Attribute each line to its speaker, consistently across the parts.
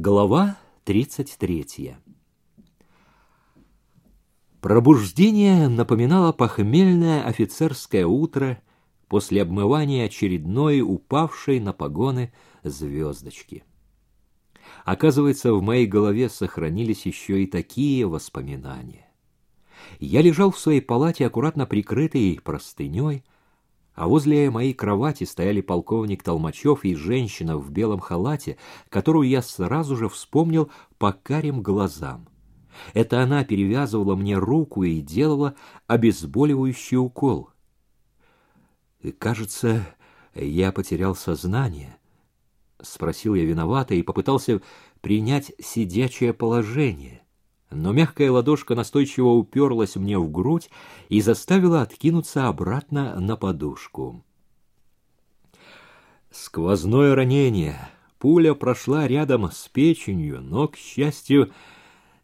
Speaker 1: Глава 33. Пробуждение напоминало похмельное офицерское утро после обмывания очередной упавшей на погоны звездочки. Оказывается, в моей голове сохранились еще и такие воспоминания. Я лежал в своей палате, аккуратно прикрытой простыней, а возле моей кровати стояли полковник Толмачев и женщина в белом халате, которую я сразу же вспомнил по карим глазам. Это она перевязывала мне руку и делала обезболивающий укол. И, кажется, я потерял сознание. Спросил я виновато и попытался принять сидячее положение но мягкая ладошка настойчиво уперлась мне в грудь и заставила откинуться обратно на подушку. Сквозное ранение. Пуля прошла рядом с печенью, но, к счастью,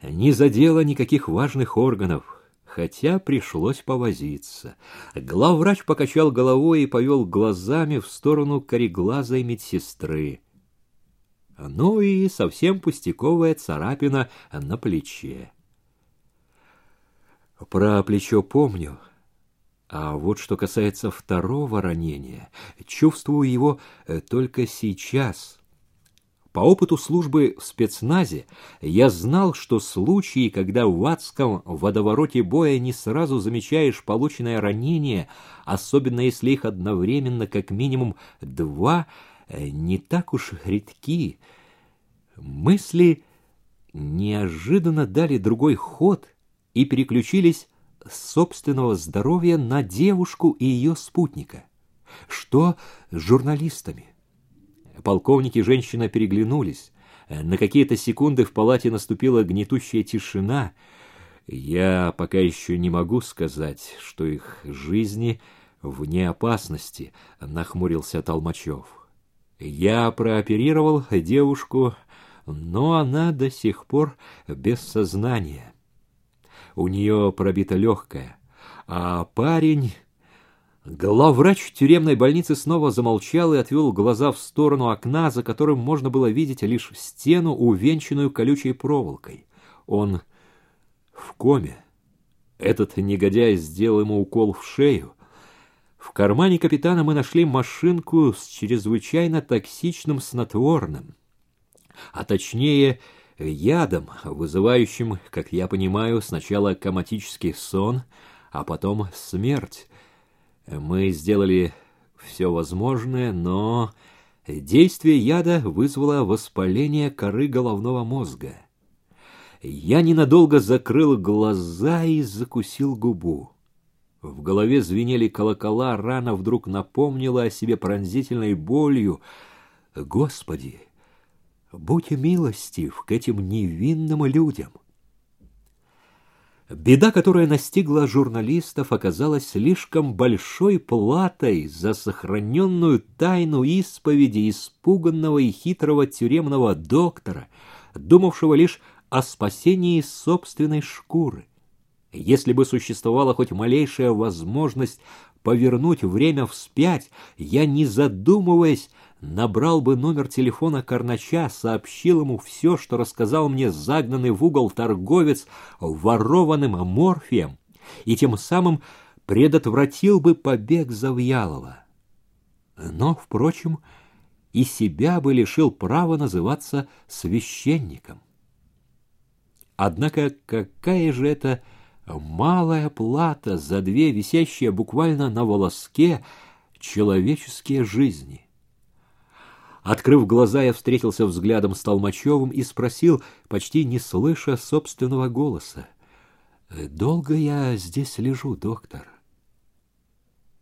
Speaker 1: не задела никаких важных органов, хотя пришлось повозиться. Главврач покачал головой и повел глазами в сторону кореглазой медсестры ну и совсем пустяковая царапина на плече. Про плечо помню, а вот что касается второго ранения, чувствую его э, только сейчас. По опыту службы в спецназе я знал, что случаи, когда в адском водовороте боя не сразу замечаешь полученное ранение, особенно если их одновременно как минимум два – не так уж редки. Мысли неожиданно дали другой ход и переключились с собственного здоровья на девушку и ее спутника. Что с журналистами? Полковник и женщина переглянулись. На какие-то секунды в палате наступила гнетущая тишина. Я пока еще не могу сказать, что их жизни вне опасности, нахмурился Толмачев. Я прооперировал девушку, но она до сих пор без сознания. У нее пробита легкая, а парень... Главврач тюремной больницы снова замолчал и отвел глаза в сторону окна, за которым можно было видеть лишь стену, увенчанную колючей проволокой. Он в коме. Этот негодяй сделал ему укол в шею, в кармане капитана мы нашли машинку с чрезвычайно токсичным снотворным, а точнее ядом, вызывающим, как я понимаю, сначала коматический сон, а потом смерть. Мы сделали все возможное, но действие яда вызвало воспаление коры головного мозга. Я ненадолго закрыл глаза и закусил губу. В голове звенели колокола, рана вдруг напомнила о себе пронзительной болью. Господи, будь милостив к этим невинным людям. Беда, которая настигла журналистов, оказалась слишком большой платой за сохраненную тайну исповеди испуганного и хитрого тюремного доктора, думавшего лишь о спасении собственной шкуры. Если бы существовала хоть малейшая возможность повернуть время вспять, я, не задумываясь, набрал бы номер телефона Карнача, сообщил ему все, что рассказал мне загнанный в угол торговец ворованным морфием, и тем самым предотвратил бы побег Завьялова. Но, впрочем, и себя бы лишил права называться священником. Однако какая же это малая плата за две висящие буквально на волоске человеческие жизни. Открыв глаза, я встретился взглядом с Толмачевым и спросил, почти не слыша собственного голоса. «Долго я здесь лежу, доктор?»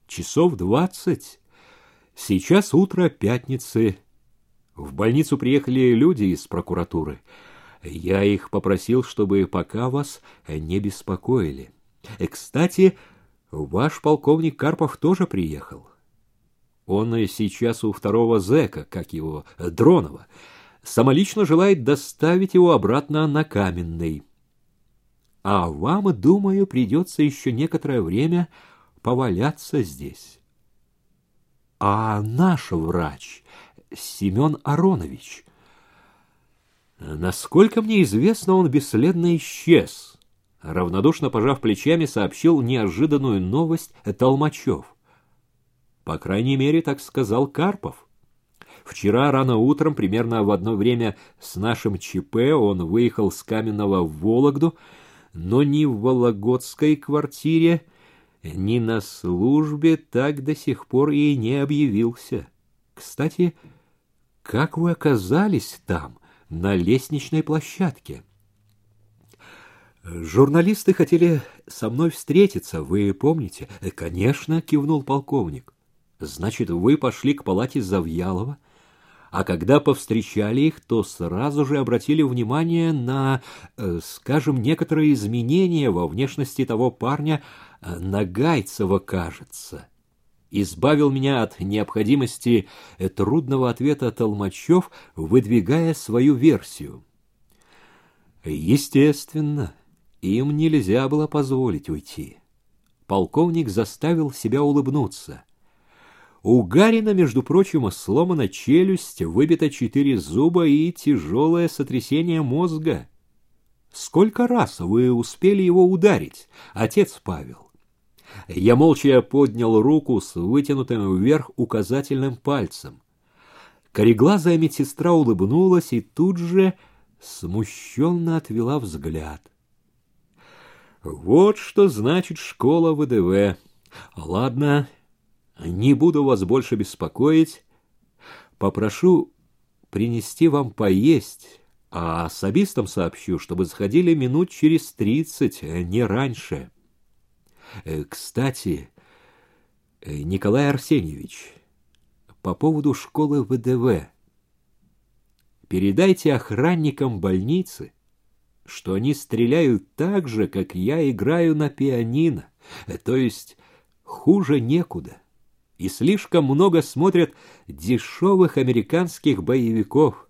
Speaker 1: «Часов двадцать. Сейчас утро пятницы. В больницу приехали люди из прокуратуры». Я их попросил, чтобы пока вас не беспокоили. И, кстати, ваш полковник Карпов тоже приехал. Он сейчас у второго зэка, как его, Дронова. Самолично желает доставить его обратно на Каменный. А вам, думаю, придется еще некоторое время поваляться здесь. А наш врач, Семен Аронович, Насколько мне известно, он бесследно исчез. Равнодушно пожав плечами, сообщил неожиданную новость Толмачев. По крайней мере, так сказал Карпов. Вчера рано утром, примерно в одно время с нашим ЧП, он выехал с Каменного в Вологду, но ни в Вологодской квартире, ни на службе так до сих пор и не объявился. Кстати, как вы оказались там, на лестничной площадке? Журналисты хотели со мной встретиться, вы помните? Конечно, кивнул полковник. Значит, вы пошли к палате Завьялова, а когда повстречали их, то сразу же обратили внимание на, э, скажем, некоторые изменения во внешности того парня, э, Нагайцева, кажется. Избавил меня от необходимости э, трудного ответа Толмачев, выдвигая свою версию. Естественно, им нельзя было позволить уйти. Полковник заставил себя улыбнуться — у Гарина, между прочим, сломана челюсть, выбито четыре зуба и тяжелое сотрясение мозга. Сколько раз вы успели его ударить, отец Павел? Я молча поднял руку с вытянутым вверх указательным пальцем. Кореглазая медсестра улыбнулась и тут же смущенно отвела взгляд. Вот что значит школа ВДВ. Ладно, не буду вас больше беспокоить. Попрошу принести вам поесть, а особистам сообщу, чтобы сходили минут через тридцать, не раньше. Э, кстати, э, Николай Арсеньевич, по поводу школы ВДВ. Передайте охранникам больницы, что они стреляют так же, как я играю на пианино, э, то есть хуже некуда и слишком много смотрят дешевых американских боевиков.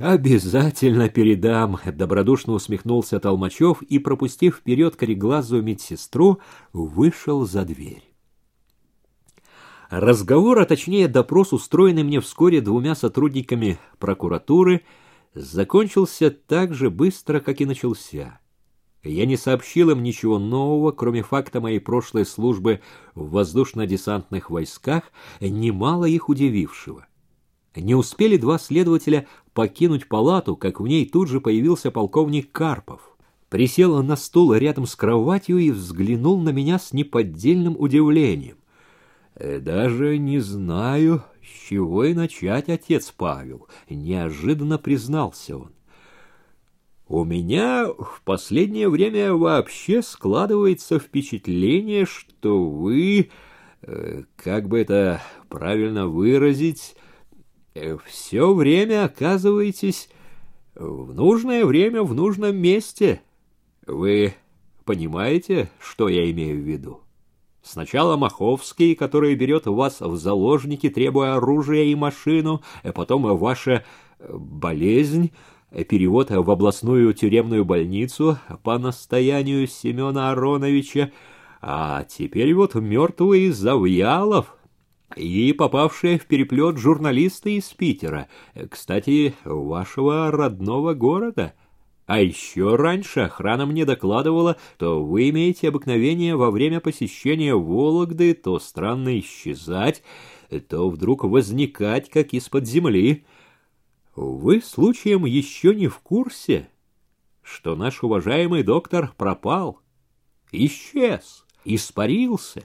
Speaker 1: «Обязательно передам», — добродушно усмехнулся Толмачев и, пропустив вперед кореглазую медсестру, вышел за дверь. Разговор, а точнее допрос, устроенный мне вскоре двумя сотрудниками прокуратуры, закончился так же быстро, как и начался. Я не сообщил им ничего нового, кроме факта моей прошлой службы в воздушно-десантных войсках, немало их удивившего. Не успели два следователя покинуть палату, как в ней тут же появился полковник Карпов. Присел на стул рядом с кроватью и взглянул на меня с неподдельным удивлением. «Э, «Даже не знаю, с чего и начать, отец Павел», — неожиданно признался он. У меня в последнее время вообще складывается впечатление, что вы, э, как бы это правильно выразить, все время оказываетесь в нужное время в нужном месте. Вы понимаете, что я имею в виду? Сначала Маховский, который берет вас в заложники, требуя оружия и машину, а потом ваша болезнь — перевод в областную тюремную больницу по настоянию Семена Ароновича, а теперь вот мертвый Завьялов и попавшие в переплет журналисты из Питера, кстати, вашего родного города. А еще раньше охрана мне докладывала, что вы имеете обыкновение во время посещения Вологды то странно исчезать, то вдруг возникать, как из-под земли. Вы случаем еще не в курсе, что наш уважаемый доктор пропал, исчез, испарился.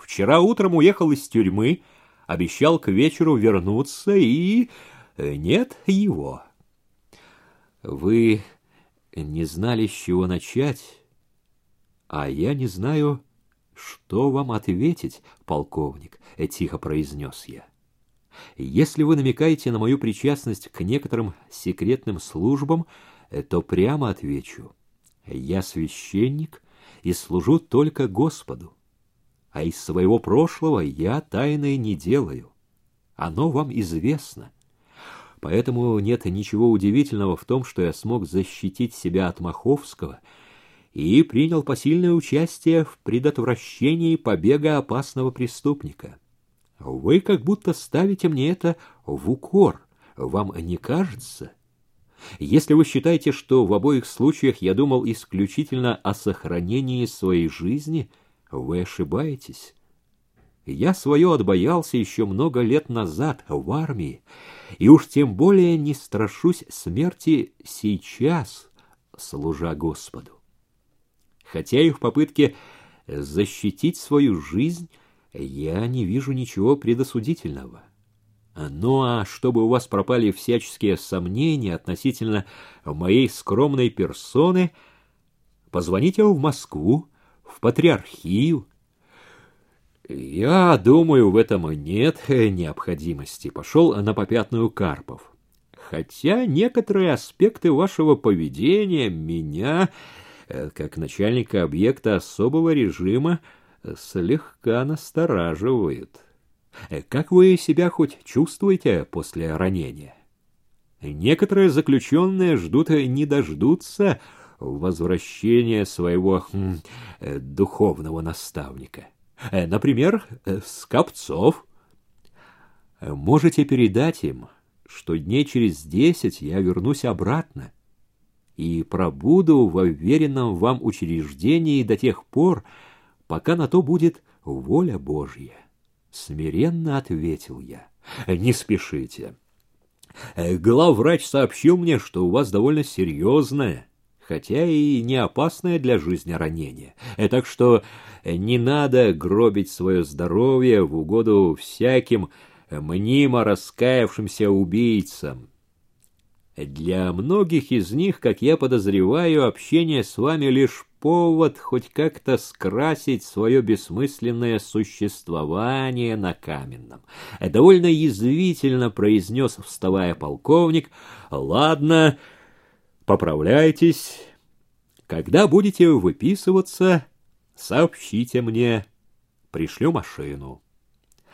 Speaker 1: Вчера утром уехал из тюрьмы, обещал к вечеру вернуться, и нет его. Вы не знали, с чего начать, а я не знаю, что вам ответить, полковник, — тихо произнес я. Если вы намекаете на мою причастность к некоторым секретным службам, то прямо отвечу. Я священник и служу только Господу. А из своего прошлого я тайны не делаю. Оно вам известно. Поэтому нет ничего удивительного в том, что я смог защитить себя от Маховского и принял посильное участие в предотвращении побега опасного преступника. Вы как будто ставите мне это в укор. Вам не кажется? Если вы считаете, что в обоих случаях я думал исключительно о сохранении своей жизни, вы ошибаетесь. Я свое отбоялся еще много лет назад в армии, и уж тем более не страшусь смерти сейчас, служа Господу. Хотя и в попытке защитить свою жизнь я не вижу ничего предосудительного. Ну а чтобы у вас пропали всяческие сомнения относительно моей скромной персоны, позвоните в Москву, в Патриархию. Я думаю, в этом нет необходимости. Пошел на попятную Карпов. Хотя некоторые аспекты вашего поведения меня, э, как начальника объекта особого режима, слегка настораживают. Как вы себя хоть чувствуете после ранения? Некоторые заключенные ждут и не дождутся возвращения своего хм, э, духовного наставника. Э, например, э, Скопцов. Можете передать им, что дней через десять я вернусь обратно и пробуду в уверенном вам учреждении до тех пор, пока на то будет воля Божья. Смиренно ответил я. Не спешите. Главврач сообщил мне, что у вас довольно серьезное, хотя и не опасное для жизни ранение. Так что не надо гробить свое здоровье в угоду всяким мнимо раскаявшимся убийцам. Для многих из них, как я подозреваю, общение с вами лишь повод хоть как-то скрасить свое бессмысленное существование на каменном. Довольно язвительно произнес, вставая полковник, «Ладно, поправляйтесь. Когда будете выписываться, сообщите мне. Пришлю машину».